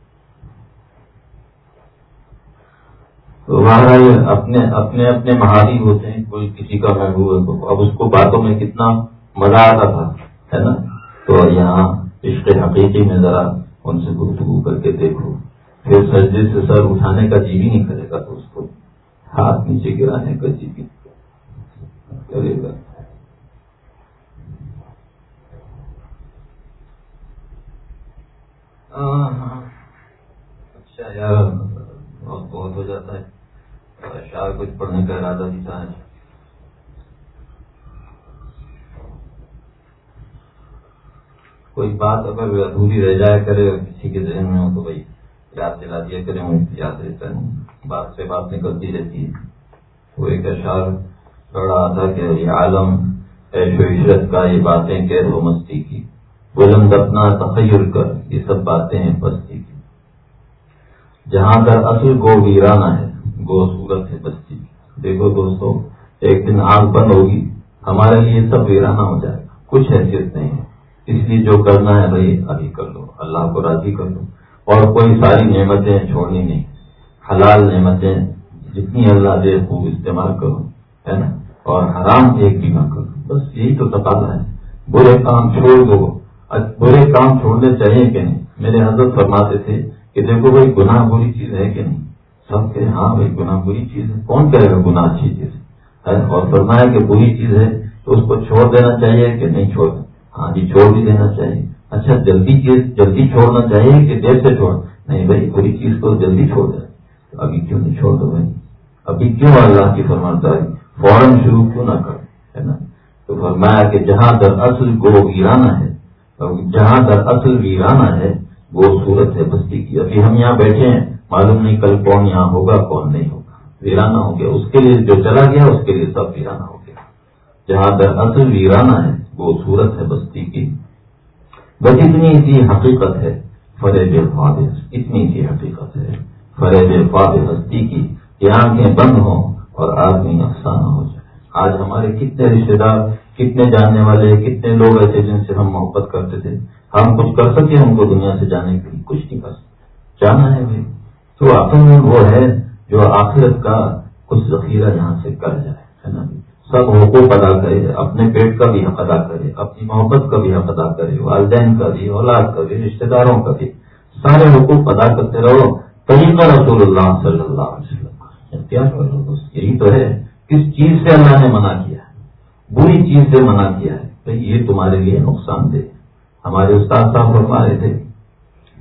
یہ اپنے اپنے اپنے مہاری ہوتے ہیں، کوئی کسی کا محبوب ہے تو اب اس کو باتوں میں کتنا مزہ آتا تھا، ہے نا؟ تو یہاں عشق حقیقی میں ذرا ان سے گفتگو کر کے دیکھو۔ پھر سجدے سے سر اٹھانے کا جی بھی نہیں کرے گا تو اس کو ہاتھ نیچے گرانے کا جی بھی کرے گا۔ اچھا یار بہت بہت ہو جاتا ہے۔ کچھ پڑھنے کا ارادہ بھی تھا۔ کوئی بات اگر ادھوری رہ جائے کرے کسی کے ذہن میں ہو تو بھائی۔ یاد دلا دیا کریں یاد رہتا ہے بات سے بات نکلتی رہتی ہے۔ وہ ایک اشار پڑھ رہا تھا کہ یہ عالم ایش و عشرت کا یہ باتیں کیس و مستی کی۔ بلند اپنا تخیر کر، یہ سب باتیں ہیں بستی کی۔ جہاں در اصل گو ویرانہ ہے، گو صورت ہے بستی کی۔ دیکھو دوستو، ایک دن آگ بند ہوگی، ہمارے لیے سب ویرانہ ہو جائے کچھ حیثیت نہیں ہے۔ اس لیے جو کرنا ہے بھائی، ابھی کر لو۔ اللہ کو راضی کر لو۔ اور کوئی ساری نعمتیں چھوڑنی نہیں۔ حلال نعمتیں جتنی اللہ دے، خوب استعمال کرو، ہے نا؟ اور حرام ایک بھی نہ کرو۔ بس یہی تو تقاضا ہے۔ برے کام چھوڑ دو۔ برے کام چھوڑنے چاہیے کہ نہیں؟ میرے حضرت فرماتے تھے کہ دیکھو بھائی، گناہ بری چیز ہے کہ نہیں؟ سب کہ ہاں بھائی، گناہ بری چیز ہے۔ کون کہے گا گناہ اچھی چیز ہے؟ اور فرمایا کہ بری چیز ہے تو اس کو چھوڑ دینا چاہیے کہ نہیں چھوڑ ہاں جی چھوڑ بھی دینا چاہیے۔ اچھا جلدی جلدی چھوڑنا چاہیے کہ دیر سے چھوڑ۔ نہیں بھائی بری چیز کو جلدی چھوڑ دے۔ ابھی کیوں نہیں چھوڑ دو بھائی؟ ابھی کیوں اللہ کی فرماتا ہے فوراً شروع کیوں نہ کر، ہے نا؟ تو فرمایا کہ جہاں در اصل کو ویرانہ ہے جہاں در اصل ویرانہ ہے، وہ صورت ہے بستی کی۔ ابھی ہم یہاں بیٹھے ہیں، معلوم نہیں کل کون یہاں ہوگا، کون نہیں ہوگا۔ ویرانہ ہو گیا۔ اس کے لیے جو چلا گیا، اس کے لیے سب ویرانہ ہو گیا۔ جہاں در اصل ویرانہ ہے، وہ صورت ہے بستی کی۔ بس اتنی سی حقیقت ہے، فریب فادث اتنی سی حقیقت ہے۔ فریب فاد ہستی کی کہ آنکھیں بند ہوں اور آدمی افسانہ ہو جائے۔ آج ہمارے کتنے رشتے دار، کتنے جاننے والے، کتنے لوگ ایسے جن سے ہم محبت کرتے تھے۔ ہم کچھ کر سکے ہم کو دنیا سے جانے کے لیے، کچھ نہیں بس جانا ہے بھائی۔ تو اصل میں وہ ہے جو آخرت کا کچھ ذخیرہ یہاں سے کر جائے، ہے نا سب حقوق ادا کرے، اپنے پیٹ کا بھی حق ادا کرے، اپنی محبت کا بھی حق ادا کرے، والدین کا بھی، اولاد کا بھی رشتے داروں کا بھی۔ سارے حقوق ادا کرتے رہو، طریقہ رسول اللہ صلی اللہ علیہ وسلم۔ کیا کرو یہی تو ہے۔ کس چیز سے اللہ نے منع کیا ہے؟ بری چیز سے منع کیا ہے؟ تو یہ تمہارے لیے نقصان دہ ہمارے استاد صاحب فرما رہے تھے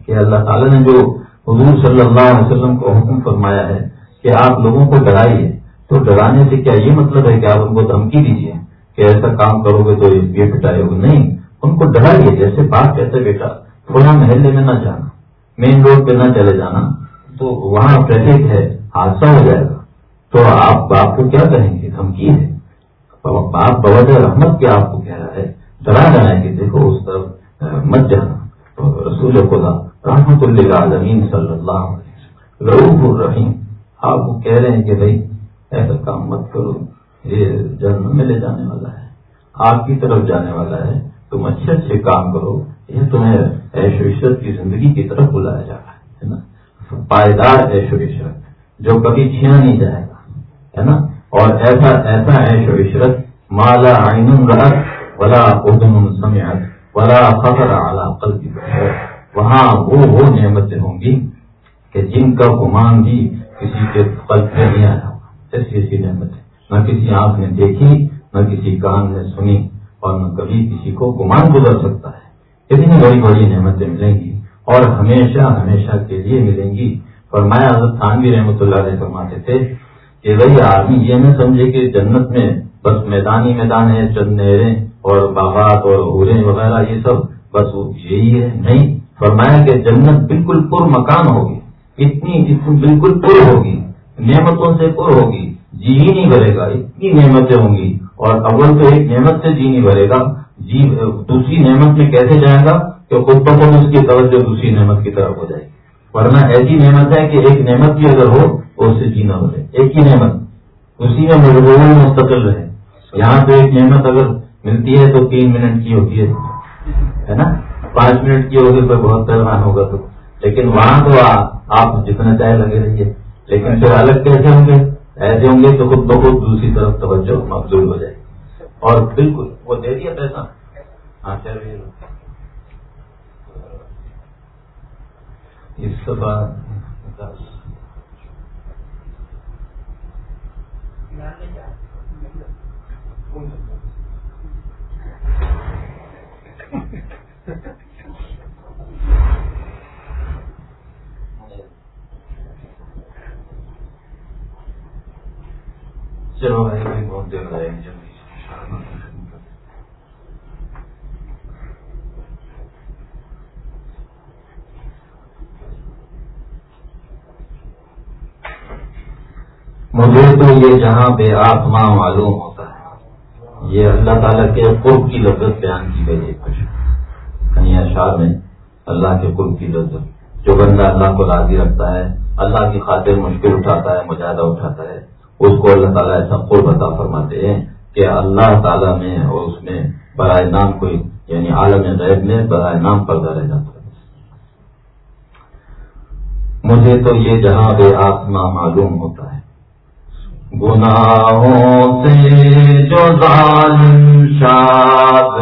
کہ اللہ تعالیٰ نے جو حضور صلی اللہ علیہ وسلم کو حکم فرمایا ہے کہ آپ لوگوں کو ڈرائیے۔ تو ڈرانے سے کیا یہ مطلب ہے کہ آپ ان کو دھمکی دیجیے کہ ایسا کام کرو گے تو یہ پٹائے گا نہیں، ان کو ڈرائیے جیسے بات کہتے بیٹا، تھوڑا محلے میں نہ جانا مین روڈ پہ نہ چلے جانا، تو وہاں ٹریفک ہے، حادثہ ہو جائے گا۔ تو آپ باپ کو کیا کہیں گے؟ دھمکی ہے۔ باپ بوجہ رحمت کیا آپ کو کہہ رہا ہے؟ ڈرا جانا ہے کہ دیکھو اس طرف مت جانا۔ رسول خدا رحمت اللہ عالمین صلی اللہ علیہ وسلم الرحیم، آپ کو کہہ رہے ہیں کہ بھائی ایسا کام مت کرو، یہ جنم میں لے جانے والا ہے آپ کی طرف جانے والا ہے، تم اچھے اچھے کام کرو، یہ تمہیں ایش و عشرت کی زندگی کی طرف بلایا جا رہا ہے نا؟ پائیدار ایش و عشرت، جو کبھی چھینا نہیں جائے گا، ہے نا؟ اور ایسا ایسا ایش و عشرت مالا آئین رہت ولا ادم سمیت ولا فخر اعلیٰ قلبی وہاں وہ وہ نعمتیں ہوں گی کہ جن کا گمان بھی کسی کے قلب پہ نہیں آیا۔ ایسی ایسی نعمت ہے۔ نہ کسی آنکھ نے دیکھی، نہ کسی کان نے سنی اور نہ کبھی کسی کو گمان گزر سکتا ہے۔ اتنی بڑی بڑی نعمتیں ملیں گی اور ہمیشہ ہمیشہ کے لیے ملیں گی۔ فرمایا، حضرت خانوی رحمۃ اللہ علیہ فرماتے تھے کہ بھائی آدمی یہ نہ سمجھے کہ جنت میں بس میدانی میدان ہے، چند نہریں اور باغات اور ہورے وغیرہ، یہ سب بس یہی ہے۔ نہیں، فرمایا کہ جنت بالکل پر مکان ہوگی۔ اتنی بالکل پر ہوگی۔ نعمتوں سے پر ہوگی جی ہی نہیں بھرے گا، اتنی نعمتیں ہوں گی۔ اور اول تو ایک نعمت سے جی نہیں بھرے گا جی دوسری نعمت میں کیسے جائے گا؟ کہ خود بخود اس کی توجہ دوسری نعمت کی طرف ہو جائے۔ گی ورنہ ایسی نعمت ہے کہ ایک نعمت بھی اگر ہو تو اس سے جینا ہو جائے۔ ایک ہی نعمت۔ اسی میں مجبور مستقل رہے۔ یہاں تو ایک نعمت اگر ملتی ہے تو تین منٹ کی ہوتی ہے۔ نا؟ پانچ منٹ کی ہوگی تو بہت پیغام ہوگا تو۔ لیکن وہاں تو آپ جتنا چاہے لگے رہیے۔ لیکن پھر الگ کیسے ہوں گے ایسے ہوں گے تو خود بخود دوسری طرف توجہ مقصول ہو جائے اور بالکل، وہ دے دیا پیسہ۔ ہاں اس سفا چلو بھائی بہت دیر رہے ہیں جلدی مجھے تو یہ جہاں بے آسماں معلوم ہوتا ہے، یہ اللہ تعالیٰ کے قرب کی لذت بیان کی گئی ہے۔ خوش کہیں اشار میں اللہ کے قرب کی لذت، جو بندہ اللہ کو راضی رکھتا ہے، اللہ کی خاطر مشکل اٹھاتا ہے، مجاہدہ اٹھاتا ہے اس کو اللہ تعالیٰ ایسا قرب عطا فرماتے ہیں کہ اللہ تعالیٰ میں اور اس میں برائے نام کوئی یعنی عالم غیب میں برائے نام پردہ رہ جاتا ہے۔ مجھے تو یہ جہاں بے آسما معلوم ہوتا ہے۔ گناہوں سے جو ظالم شاد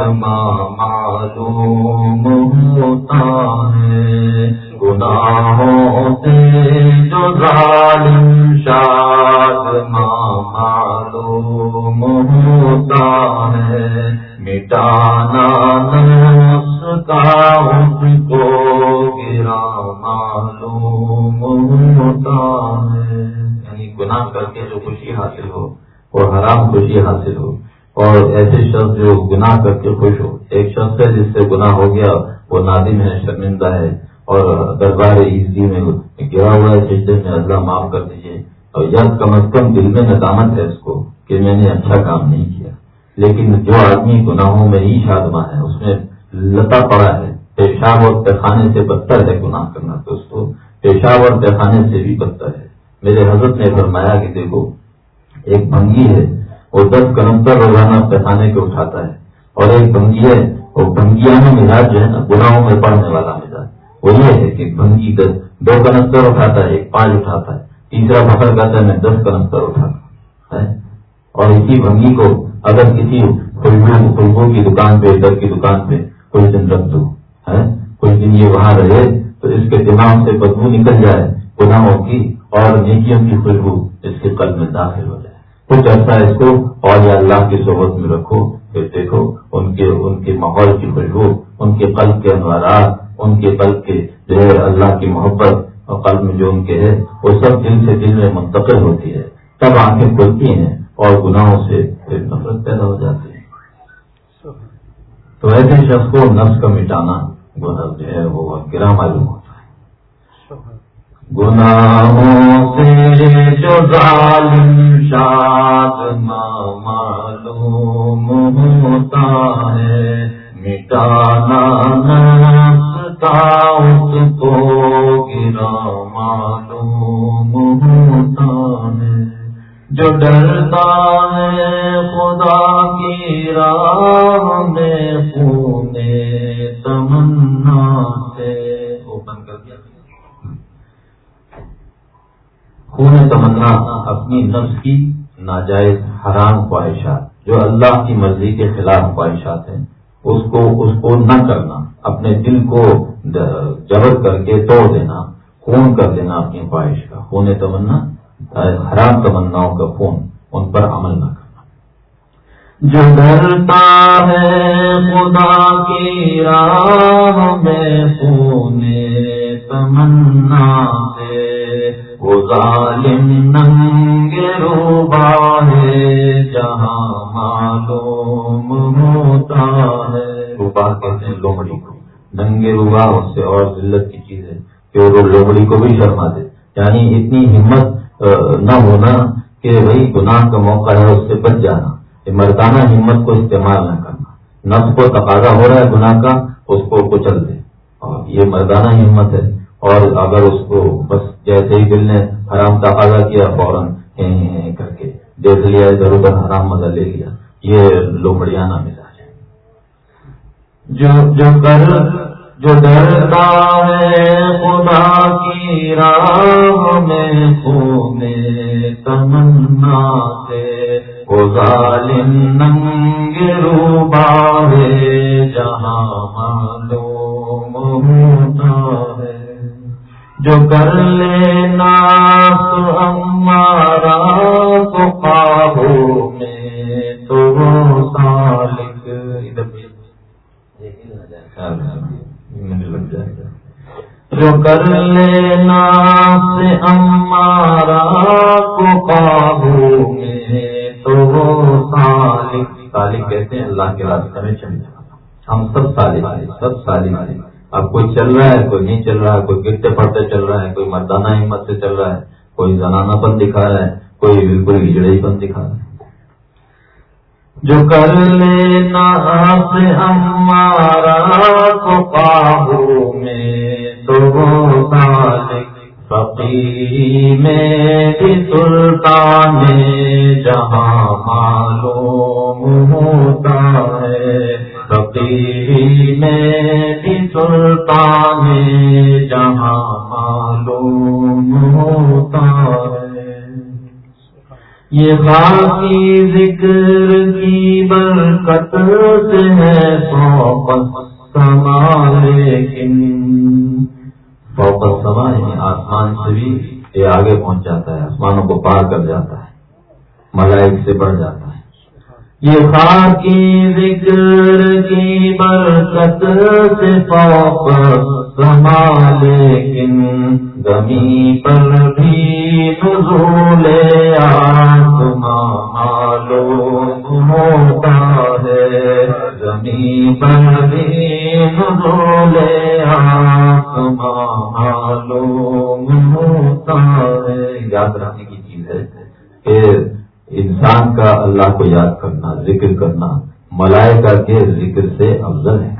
ہے شرمندہ ہے اور دربار عیزی میں گرا ہوا ہے سجدے میں اللہ معاف کر دیجیے اور یا کم از کم دل میں ندامت ہے اس کو کہ میں نے اچھا کام نہیں کیا۔ لیکن جو آدمی گناہوں میں ہی شادما ہے، اس میں لتا پڑا ہے۔ پیشاب اور پیخانے سے بدتر ہے گناہ کرنا تو اس کو پیشاب اور پیخانے سے بھی بدتر ہے۔ میرے حضرت نے فرمایا کہ دیکھو، ایک بھنگی ہے، وہ دس کنتر روزانہ پیخانے کے اٹھاتا ہے۔ اور ایک بھنگی ہے، وہ بھنگیانوں مزاج جو ہے نا، گناہوں میں پڑھنے والا مزاج وہ یہ ہے کہ بھنگی دس دو کنتر اٹھاتا ہے، ایک پانچ اٹھاتا ہے، تیسرا بکر کہتا ہے، میں دس کنتر اٹھاتا ہے؟ اور اسی بھنگی کو اگر کسی خوشبو خوشبو کی دکان پہ ادھر کی دکان پہ کچھ دن رکھ دو کچھ دن یہ وہاں رہے تو اس کے دماغ سے بدبو نکل جائے، گناہوں کی اور نیکیوں کی خوشبو اس کے قلب میں داخل ہو جائے۔ کچھ ایسا اس کو اور یا اللہ کی صحبت میں رکھو۔ پھر دیکھو، ان کے ان کے ماحول کی خوشبو، ان کے قلب کے انوارات، ان کے قلب کے جو ہے اللہ کی محبت اور قلب میں جو ان کے ہے، وہ سب دل سے دل میں منتقل ہوتی ہے۔ تب آنکھیں کھلتی ہیں اور گناہوں سے ایک نفرت پیدا ہو جاتی ہے۔ تو ایسے شخص کو نفس کا مٹانا گناہ جو ہے، وہ گرا معلوم ہوتا ہے گناہوں سے جو ظالم شاد معلوم ہوتا ہے، مٹانا نفس کا اس کو گرا معلوم ہوتا ہے۔ جو ڈرتا ہے خدا کی راہ میں پونے تمنا سے اوپن کر دیا خون تمنا اپنی نفس کی ناجائز حرام خواہشات، جو اللہ کی مرضی کے خلاف خواہشات ہیں، اس کو اس کو نہ کرنا، اپنے دل کو جبر کر کے توڑ دینا، خون کر دینا اپنی خواہش کا۔ خون تمنا، حرام تمناؤں کا خون، ان پر عمل نہ کرنا۔ جو ڈرتا ہے خدا کی راہ میں سونے تمنا سے وہ ظالم ننگے روبا ہے، جہاں معلوم ہوتا ہے۔ روبا کہتے ہیں لومڑی کو۔ ننگے روبا اس سے اور ذلت کی چیز ہے کہ وہ لومڑی کو بھی شرما دے۔ یعنی اتنی ہمت نہ ہونا کہ وہی گناہ کا موقع ہے اس سے بچ جانا۔ یہ مردانہ ہمت کو استعمال نہ کرنا۔ نفس کو تقاضا ہو رہا ہے گناہ کا، اس کو کچل دے۔ اور یہ مردانہ ہمت ہے۔ اور اگر اس کو بس جیسے ہی دل نے حرام تقاضا کیا فوراً کر کے دیکھ لیا، ادھر ادھر حرام مزہ لے لیا، یہ لومڑیانہ مزاج ہے۔ جو جو کر، جو ڈرتا ہے خدا کی راہ میں خونے تمنا سے، وہ ظالم ننگ روبا ہے جہاں معلوم جو کر لینا تو ہمارا تو قابو میں تو وہ سالک ادھر لگ جائے گا۔ جو کر لینا سے ہمارا کو قابو میں تو وہ سالک سالک کہتے ہیں اللہ کے راستے میں چل جانا ہم سب سالک سب سالک اب کوئی چل رہا ہے، کوئی نہیں چل رہا ہے کوئی گرتے پڑتے چل رہا ہے کوئی مردانہ ہمت سے چل رہا ہے، کوئی زنانہ پن دکھا رہا ہے، کوئی بالکل ہجڑے ہی پن دکھا رہا ہے۔ جو کر لینا سے ہمارا تو قابو میں تو فقی میں بھی سلطان جہاں معلوم ہوتا ہے۔ فقی میں بھی سلطان جہاں معلوم ہوتا ہے۔ یہ باقی ذکر کی برکت سے ہے فوقت سما لیکن فوقت سما یعنی آسمان سے بھی یہ آگے پہنچ جاتا ہے، آسمانوں کو پار کر جاتا ہے، ملائک سے بڑھ جاتا ہے۔ یہ خاکی ذکر کی برکت سے فوقت سما لیکن گمی پر بھی نزول آسما معلوم ہوتا ہے۔ گمی پر بھی نزول آسما معلوم ہوتا ہے۔ یاد رکھنے کی چیز ہے کہ انسان کا اللہ کو یاد کرنا، ذکر کرنا ملائکہ کے ذکر سے افضل ہے۔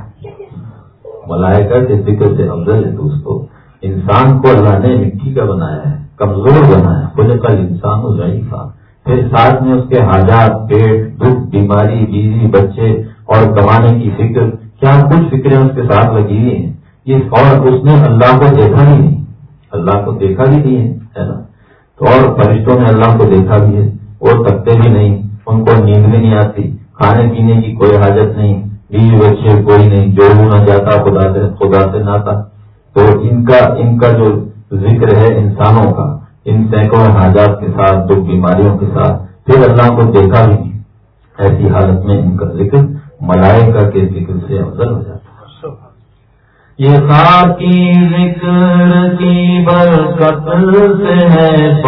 ملائکہ کے ذکر سے افضل ہے دوستو، انسان کو اللہ نے مٹی کا بنایا ہے، کمزور بنایا کھلے کل انسان ہو ضعیفہ۔ پھر ساتھ میں اس کے حاجات، پیٹ، دکھ، بیماری، بیوی، بچے اور کمانے کی فکر، کیا کچھ فکریں اس کے ساتھ لگی ہوئی ہیں؟ اور اس نے اللہ کو دیکھا ہی نہیں۔ اللہ کو دیکھا بھی نہیں ہے نا؟ تو اور فرشتوں نے اللہ کو دیکھا بھی ہے۔ وہ تکتے بھی نہیں، ان کو نیند بھی نہیں آتی، کھانے پینے کی کوئی حاجت نہیں، بیوی بچے کوئی نہیں، جو نہ جاتا، خدا سے خدا سے ناتا۔ تو ان کا ان کا جو ذکر ہے انسانوں کا، ان سینکڑوں حاجات کے ساتھ، دکھ بیماریوں کے ساتھ، پھر اللہ کو دیکھا بھی نہیں۔ ایسی حالت میں ان کا ذکر ملائکہ کے ذکر سے افضل ہو جاتا ہے۔ یہ خاکی ذکر کی برکت سے ہے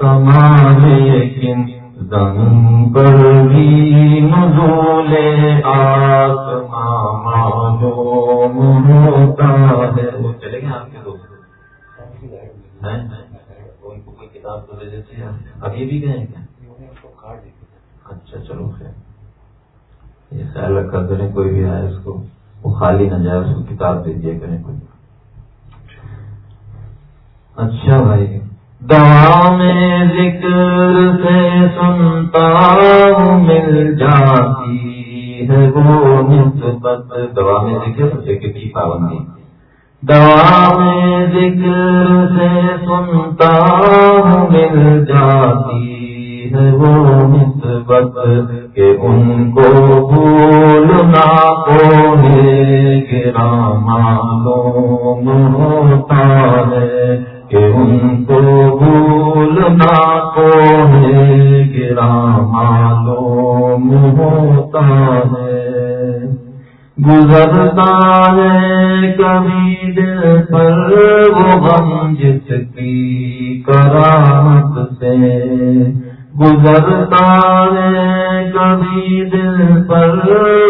سما لیکن زمین پر بھی نزول آسمان معلوم ہوتا ہے۔ وہ چلے گئے آپ کے دوست ان کو کوئی کتاب تو دے دیتے ہیں۔ ابھی بھی گئے کیا؟ اچھا چلو خیر۔ یہ خیال رکھا کریں، کوئی بھی آئے اس کو۔ وہ خالی نہ جائے، اس کو کتاب دے دیا کریں کوئی۔ اچھا بھائی، دعا میں ذکر سے سنتا ہوں، مل جاتی ہے وہ نسبت دعا میں ذکر سے کتنی پابندی دعا میں ذکر سے سنتا ہوں، مل جاتی ہے وہ نسبت کہ ان کو بھولنا کو گرا معلوم ہوتا ہے کہ ان کو بھولنا کو گرا معلوم ہوتا ہے۔ گزرتا ہے کبھی دل پر وہ غم جس کی کرامت سے۔ گزرتا ہے کبھی دل پر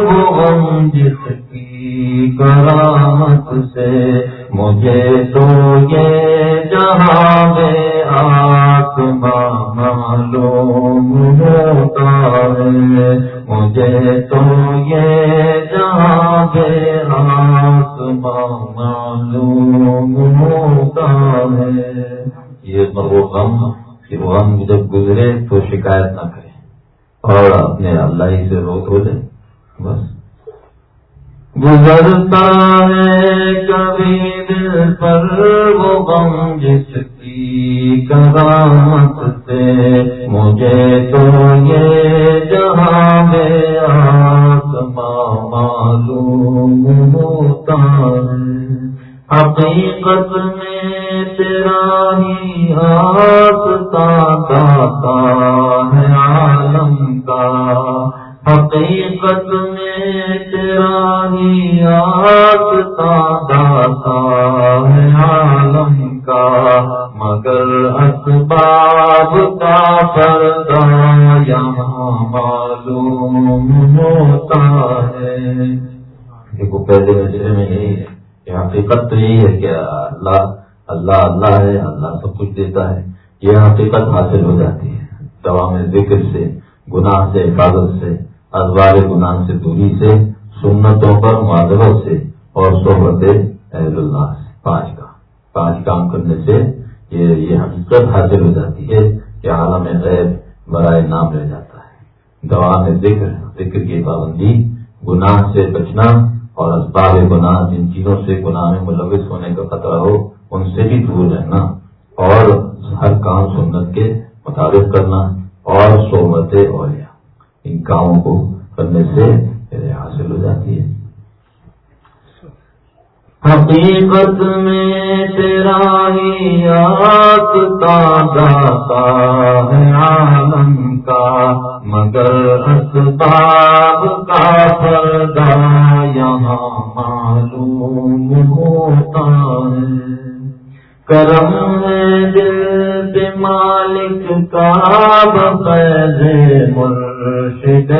وہ غم جس کی کرامت سے مجھے تو یہ جہاں میں آتما معلوم ہوتا ہے، مجھے تو یہ جہاں میں آتما معلوم ہوتا ہے۔ یہ وہ غم کہ وہ غم جب گزرے تو شکایت نہ کریں اور اپنے اللہ ہی سے رو دھو لیں بس۔ گزرتا ہے کبھی دل پر وہ غم جس کی کرامت سے۔ مجھے تو یہ جہاں میں آسما معلوم ہوتا ہے۔ حقیقت میں تیرا ہی آستا داتا ہے عالم کا۔ حقیقت میں تیرا ہی آستا داتا ہے عالم کا۔ مگر اسباب کا پردہ یہاں معلوم ہوتا ہے۔ دیکھو، پہلے مشرے میں یہی ہے۔ حقیقت تو یہی ہے کہ اللہ اللہ اللہ ہے، اللہ سب کچھ دیتا ہے۔ یہ حقیقت حاصل ہو جاتی ہے۔ دوا میں ذکر سے، گناہ سے، حفاظت سے، ازوار گناہ سے، دوری سے، سنتوں پر معذرت سے اور صحبت اہل اللہ سے۔ پانچ کام۔ پانچ کام کرنے سے یہ یہ حقیقت حاصل ہو جاتی ہے کہ عالم غیب برائے نام رہ جاتا ہے۔ دوا میں ذکر ذکر کی پابندی، گناہ سے بچنا اور اسباب گناہ، جن چیزوں سے گناہ میں ملوث ہونے کا خطرہ ہو، ان سے بھی دور رہنا اور ہر کام سنت کے مطابق کرنا اور صحبت اولیاء، ان کاموں کو کرنے سے حاصل ہو جاتی ہے۔ حقیقت میں تیرا ہی آت داتا ہے عالم۔ کا مگر اسباب کا پردہ یہاں معلوم ہوتا ہے کرم دل پہ مالک کا بفیض مرشد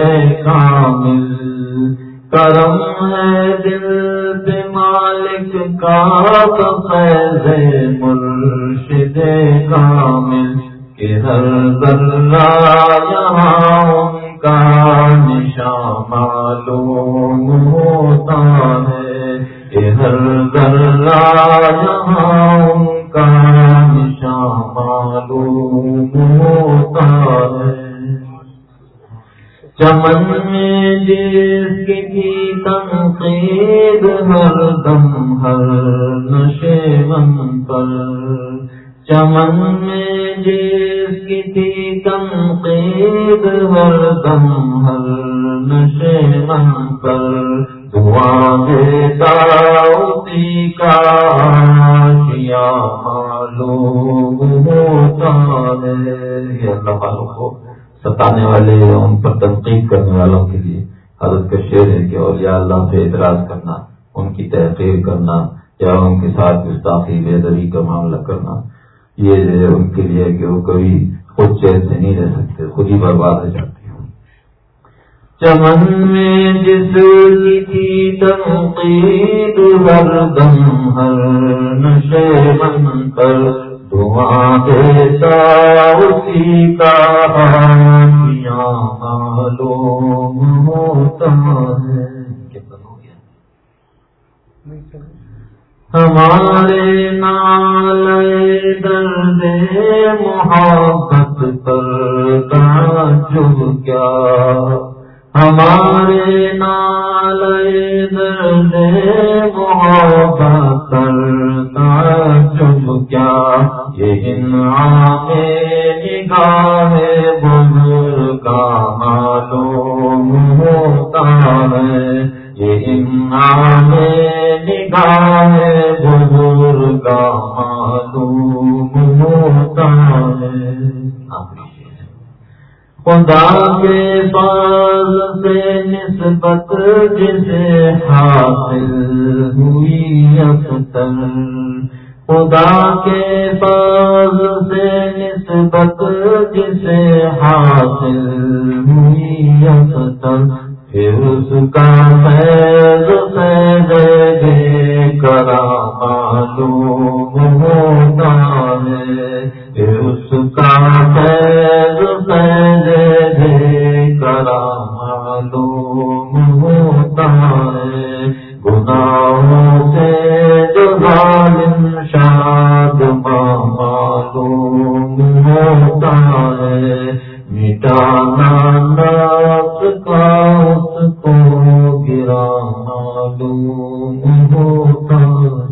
کامل کرم ہے دل مالک کا فیض مرشد کامل کہ ہر ذرہ یہاں ان کا نشان معلوم ہوتا ہے کہ ہر ذرہ یہاں ستانے والے یا ان پر تنقید کرنے والوں کے لیے حضرت کا شعر ہے کہ اور یا اللہ پہ اعتراض کرنا، ان کی تحقیر کرنا یا ان کے ساتھ گستاخی بے کا معاملہ کرنا، یہ ان کے لیے کہ وہ کبھی خود چین سے نہیں رہ سکتے، خود ہی برباد ہو جاتے چمن میں جس کی تھی تنقید ہر دم، ہر نشے من پر اسی کا معلوم ہوتا ہے ہمارے نال درد محبت پر تعجب کیا؟ ہمارے نال درد محبت تعجب کیا یہ انعام نگاہ بزرگ کا معلوم ہوتا ہے۔ یہ انعام نگاہ بزرگ کا معلوم ہوتا ہے۔ خدا کے پاس سے نسبت جسے حاصل ہوئی اختر خدا کے پاس سے نسبت جسے حاصل ہوئی اختر پھر اس کا فیض فیض دے کرا معلوم ہوتا ہے پھر اس کا فیض فیض دے کرا معلوم ہوتا ہے گناہوں شاد معلوم ہوتا ہے، مٹانا ناس کا اس کو گرا معلوم ہوتا ہے۔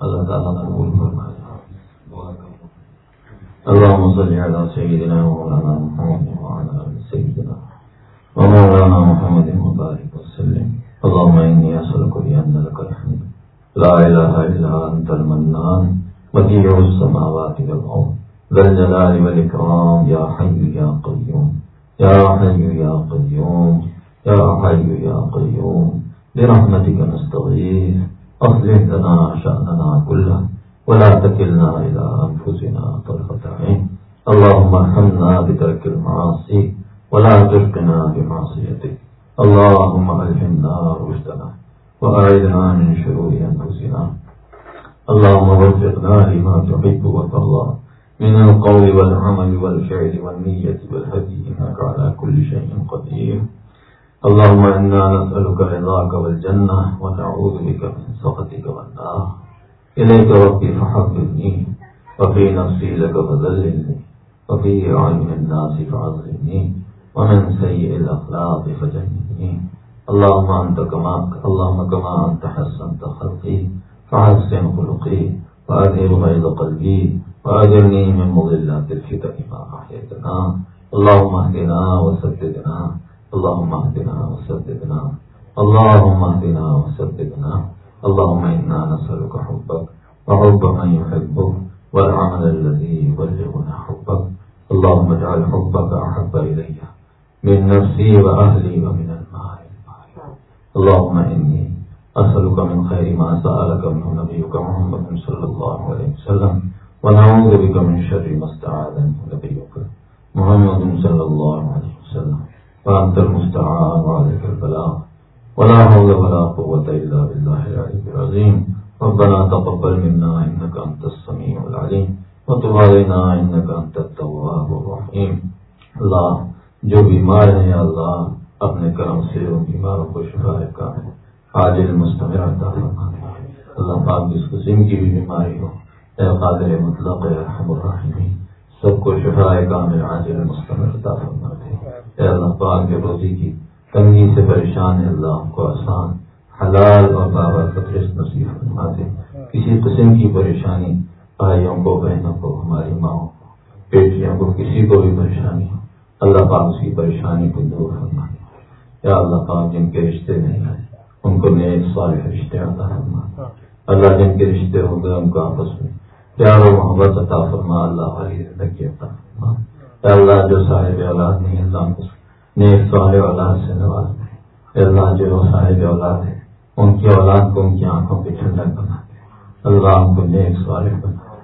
اللہ تعالیٰ قبول فرمائے۔ اللهم صل على سيدنا ومولانا محمد وعلى ال سيدنا ومولانا محمد وبارك وسلم۔ اللهم اني اسالك بان لك الحمد. لا اله الا انت المنان. بديع السماوات والارض ذا الجلال والاكرام يا حي يا قيوم. يا حي يا قيوم. يا حي يا قيوم. برحمتك نستغيث. أصلح لنا شأننا كله. ولا تكلنا إلى أنفسنا طرفة عين. اللهم ارحمنا بترك المعاصي. ولا تشقنا بمعصيتك. اللهم ألهمنا رشدنا وأعذنا من شرور أنفسنا. اللهم وفقنا لما تحب وترضى. من القول والعمل والفعل والنية والهدي إنك على كل شيء قدير. اللهم إنا نسألك رضاك والجنة ونعوذ بك من سخطك والنار. إليك ربي فحببني وفي نفسي لك فذللني، وفي أعين الناس فعظمني. ومن سيء الأخلاق فجنني اللهم أنت كما اللهم كما أنت حسنت خلقي. فحسن خلقي. وأذهب غيظ قلبي. وأجرني من مضلات الفتن ما أحيتنا اللهم اهدنا وسددنا. اللهم اهدنا وسددنا. اللهم اهدنا وسددنا. اللهم إنا نسألك حبك. وحب من يحبك. والعمل الذي يبلغنا حبك. اللهم اجعل حبك أحب إلي. من نفسي وأهلي ومن المال. اللهم إني أسألك من خير ما سألك من نبيك محمد صلى الله عليه وسلم، ونعوذ بك من شر ما استعاذ نبيك محمد صلى الله عليه وسلم. وأنت المستعان وعليك البلاغ، ولا حول ولا قوة إلا بالله العلي العظيم. ربنا تقبل منا إنك أنت السميع العليم، وتب علينا إنك أنت التواب الرحيم. اللہ جو بیمار ہیں اللہ اپنے کرم سے ان بیماروں کو شفا کا آج مستمر عطا اللہ پاک جس قسم کی بھی بیماری ہو، اے قادر مطلق رحم الرحیم سب کو شفا کامل عاجل مستمر عطا فرما دے اے اللہ پاک کے روزی کی تنگی سے پریشان ہے اللہ کو آسان، حلال اور بابر قطرس نصیب فرما دے کسی قسم کی پریشانی، بھائیوں کو، بہنوں کو، ہماری ماؤں کو بیٹیوں کو، کسی کو بھی پریشانی ہو اللہ پاک اس کی پریشانی کو دور فرما یا اللہ پاک جن کے رشتے نہیں آئے ان کو نیک صالح رشتے عطا فرما اللہ جن کے رشتے ہو گئے ان کو آپس میں پیار و محبت عطا فرما اللہ علی زندگی عطا فرما یا اللہ جو صاحب اولاد نہیں اللہ کو نیک صالح اولاد سے نواز دے۔ اللہ جو صاحب اولاد ہے، ان کی اولاد کو ان کی آنکھوں پہ ٹھنڈک بنا دے۔ اللہ ان کو نیک صالح بنا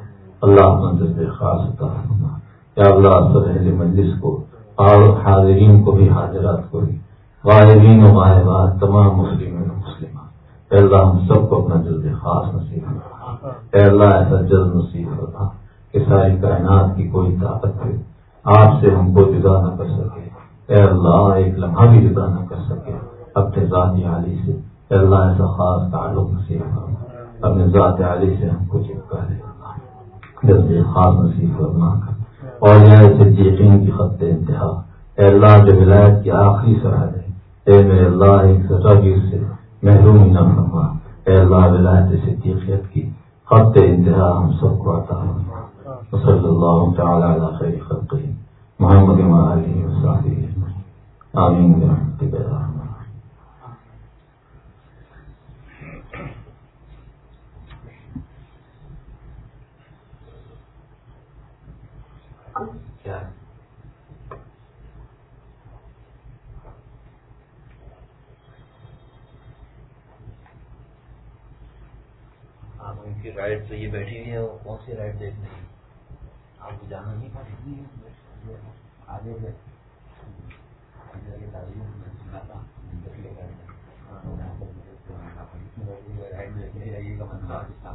اللہ منظر خاص عطا فرما یا اللہ سب مجلس کو اور حاضرین کو بھی حاضرات کو بھی۔ غائبین و غائبات، تمام مسلم مسلمان اے اللہ، ہم سب کو اپنا جلد خاص نصیب کرنا اے اللہ، ایسا جلد نصیب کرنا کہ ساری کائنات کی کوئی طاقت ہے آپ سے ہم کو جدا نہ کر سکے۔ اے اللہ، ایک لمحہ بھی جدا نہ کر سکے۔ اپنے ذاتی عالی سے۔ اے اللہ، ایسا خاص تعلق نصیب کرنا اپنے ذات عالی سے ہم کو چپکا دے۔ جلد خاص نصیب کرنا اور ایسے یقین کی خط انتہا۔ اے اللہ جو ولایت کی آخری سرحد ہے، اے میرے اللہ، ایک سچا سے محروم نہ فرما۔ اے اللہ ولایت صدیقیت کی خط انتہا ہم سب کو عطا فرما۔ صلی اللہ تعالی علی خیر خلقہ۔ محمد وآلہ وصحبہ آمین برحمتک یا رحمت کیا کی رائڈ تو یہ بیٹھی ہوئی ہے وہ کون سی رائڈ رہی ہے آپ کو جانا نہیں پڑے آگے اچھا ٹھیک ہے